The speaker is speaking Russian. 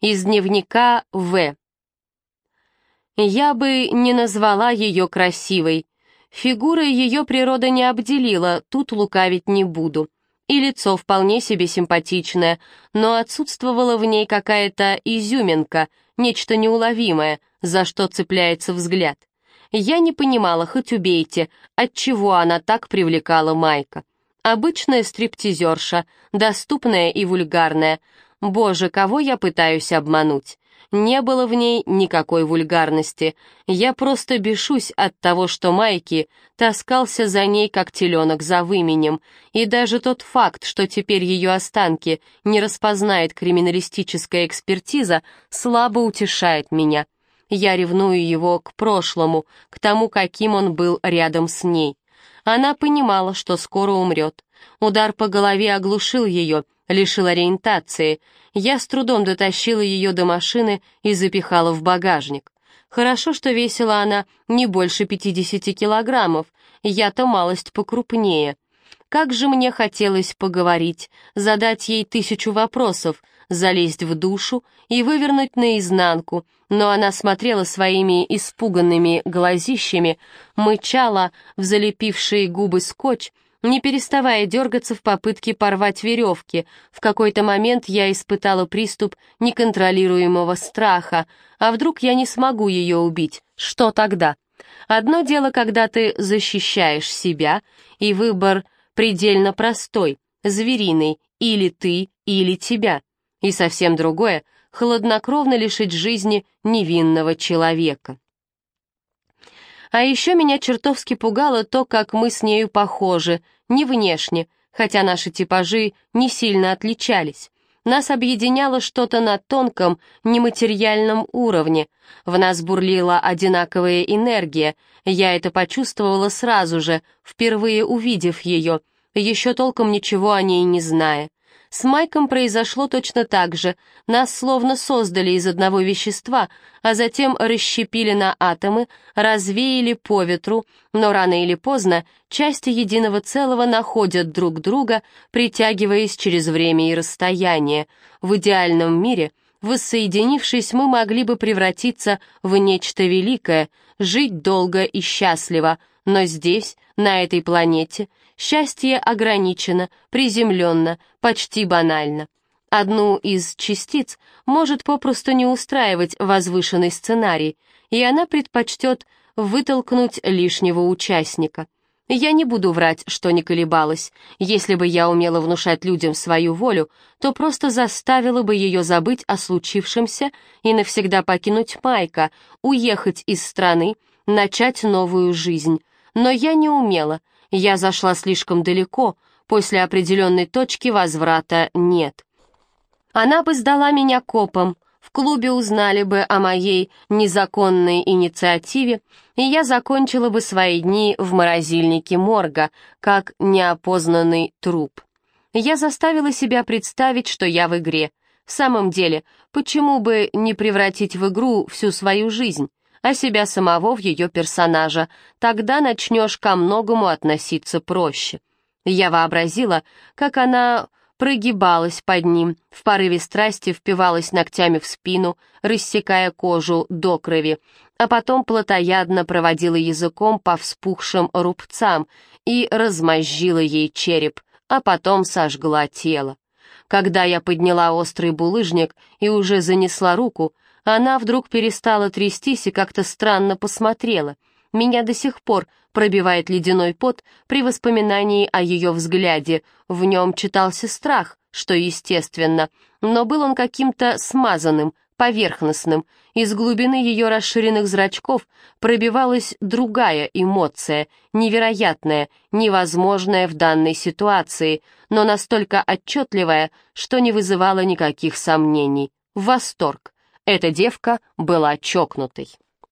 Из дневника В. Я бы не назвала ее красивой. Фигурой ее природа не обделила, тут лукавить не буду. И лицо вполне себе симпатичное, но отсутствовала в ней какая-то изюминка, нечто неуловимое, за что цепляется взгляд. Я не понимала, хоть убейте, отчего она так привлекала Майка. Обычная стриптизерша, доступная и вульгарная. Боже, кого я пытаюсь обмануть? Не было в ней никакой вульгарности. Я просто бешусь от того, что Майки таскался за ней, как теленок за выменем, и даже тот факт, что теперь ее останки не распознает криминалистическая экспертиза, слабо утешает меня. Я ревную его к прошлому, к тому, каким он был рядом с ней. Она понимала, что скоро умрет. Удар по голове оглушил ее, лишил ориентации. Я с трудом дотащила ее до машины и запихала в багажник. Хорошо, что весила она не больше 50 килограммов, я-то малость покрупнее. Как же мне хотелось поговорить, задать ей тысячу вопросов, залезть в душу и вывернуть наизнанку, но она смотрела своими испуганными глазищами, мычала в залепившие губы скотч, не переставая дергаться в попытке порвать веревки. В какой-то момент я испытала приступ неконтролируемого страха. А вдруг я не смогу ее убить? Что тогда? Одно дело, когда ты защищаешь себя, и выбор предельно простой, звериный, или ты, или тебя. И совсем другое — хладнокровно лишить жизни невинного человека. А еще меня чертовски пугало то, как мы с нею похожи, не внешне, хотя наши типажи не сильно отличались. Нас объединяло что-то на тонком, нематериальном уровне. В нас бурлила одинаковая энергия. Я это почувствовала сразу же, впервые увидев ее, еще толком ничего о ней не зная. С Майком произошло точно так же. Нас словно создали из одного вещества, а затем расщепили на атомы, развеяли по ветру, но рано или поздно части единого целого находят друг друга, притягиваясь через время и расстояние. В идеальном мире, воссоединившись, мы могли бы превратиться в нечто великое, жить долго и счастливо, но здесь, на этой планете, Счастье ограничено, приземленно, почти банально. Одну из частиц может попросту не устраивать возвышенный сценарий, и она предпочтет вытолкнуть лишнего участника. Я не буду врать, что не колебалась. Если бы я умела внушать людям свою волю, то просто заставила бы ее забыть о случившемся и навсегда покинуть Майка, уехать из страны, начать новую жизнь. Но я не умела, я зашла слишком далеко, после определенной точки возврата нет. Она бы сдала меня копом, в клубе узнали бы о моей незаконной инициативе, и я закончила бы свои дни в морозильнике морга, как неопознанный труп. Я заставила себя представить, что я в игре. В самом деле, почему бы не превратить в игру всю свою жизнь? А себя самого в ее персонажа. Тогда начнешь ко многому относиться проще. Я вообразила, как она прогибалась под ним, в порыве страсти впивалась ногтями в спину, рассекая кожу до крови, а потом плотоядно проводила языком по вспухшим рубцам и размозжила ей череп, а потом сожгла тело. Когда я подняла острый булыжник и уже занесла руку, она вдруг перестала трястись и как-то странно посмотрела. Меня до сих пор пробивает ледяной пот при воспоминании о ее взгляде. В нем читался страх, что естественно, но был он каким-то смазанным, поверхностным. Из глубины ее расширенных зрачков пробивалась другая эмоция, невероятная, невозможная в данной ситуации, но настолько отчетливая, что не вызывала никаких сомнений. Восторг. Эта девка была чокнутой.